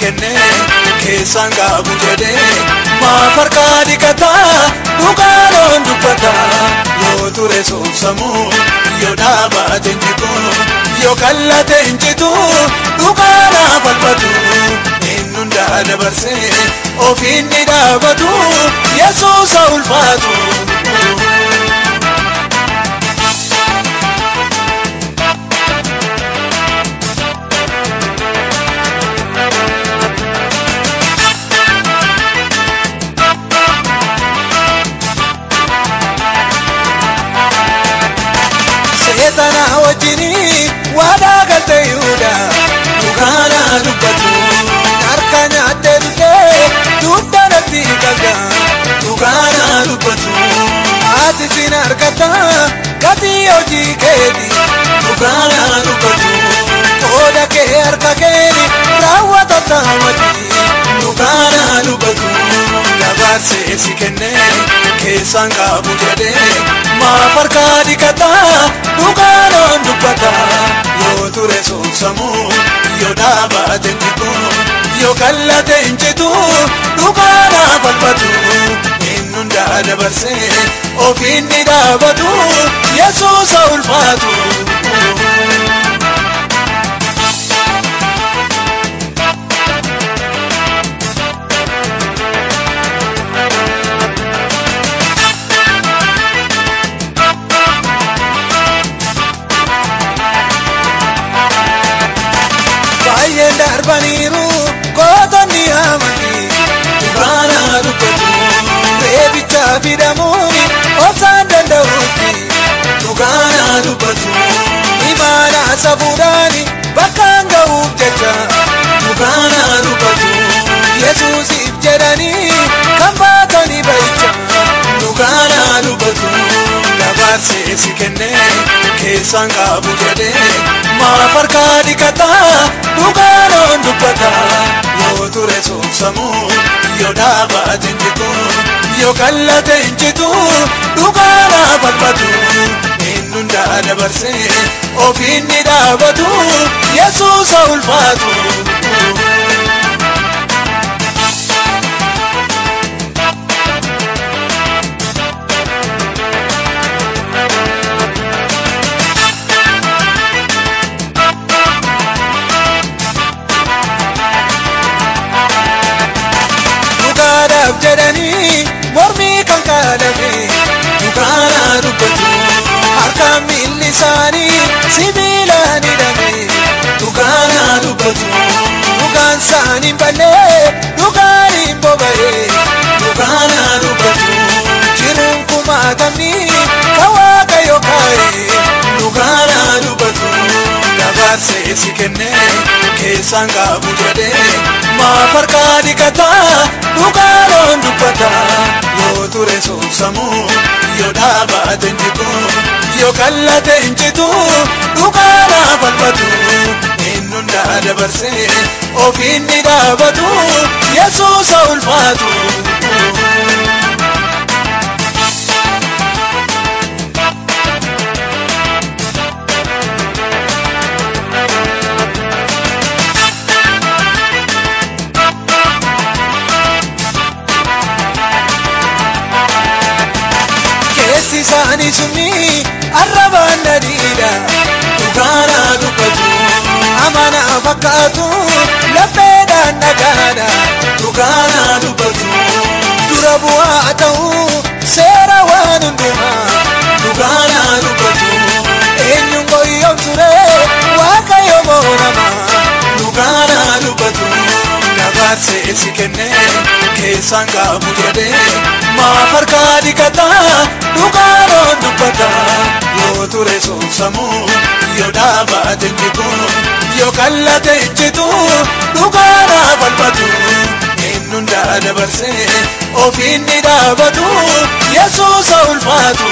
kennee keessaan qaabu jedhee maaf harkaa dhiqataa dhugaadhaan dubbataa yoo ture soomsamuu yoo dhaabate injitu yoo kallate injitu dhugaadhaa falmatu inni hundaa dabarsee ofiin ni dhaabatu yesuusa ulfaatu. Raawwata taamati dhugaadhaa dubbatu dabarsee si kennee keessaan qaabu jedhee maaf harkaa dhiqataa dhugaadhaan dubbataa yoo ture soomsamuu yoo dhaabate injitu yoo kallate injitu dhugaadhaa falmatu inni hundaa dabarsee ofiin ni dhaabatu yesuusa ulfaatu. Imaana safuudhaan bakkaan ga'uuf jecha dhugaadhaa dubbatu yesuusiif jedhanii kan baatanii ba'icha. Dhugaadhaa dubbatu dabarsee si kennee keessaan qaabu jedhee maaf harkaa dhiqataa dhugaadhaan dubbataa yoo ture soomsamuu yoo dhaabate injitu yoo kallate injitu falmatu inni hundaa dabarsee ofiin ni dhaabatu yesuusa ulfaatu. Sibiilaan hidhame dhugaadhaa dubbatu dhugaan isaanii ballee dhugaaniin boba'ee dhugaadhaa dubbatu jiruun kumaatamni kan waaqayyo kaa'ee dhugaadhaa dubbatu dabarsee si kennee keessaan qaabu jedhee maaf harkaa dhiqataa dhugaadhaan dubbataa yoo ture soomsamuu yoo dhaabate injitu yoo kallate injitu dhugaadhaa falmatu inni hundaa dabarsee ofiin ni dhaabatu yesuusa ulfaatu. Keessi isaanii sunni arrabaan dhadhiidha dhugaadhaa dubbatu amanaa fakkaatu lapheedhaan dhagaadha dhugaadhaa dubbatu dura bu'aa ta'uu seera waan hundumaa dhugaadhaa dubbatu dabarsee si kennee keessaan qaabu jedhee maaf harkaa dhiqataa dhugaadhaan dubbataa yoo ture soomsamuu yoo dhaabate injitu yoo kallate injitu dhugaadhaa falmatu inni hundaa dabarsee ofiin ni dhaabatu yesuusa ulfaatu.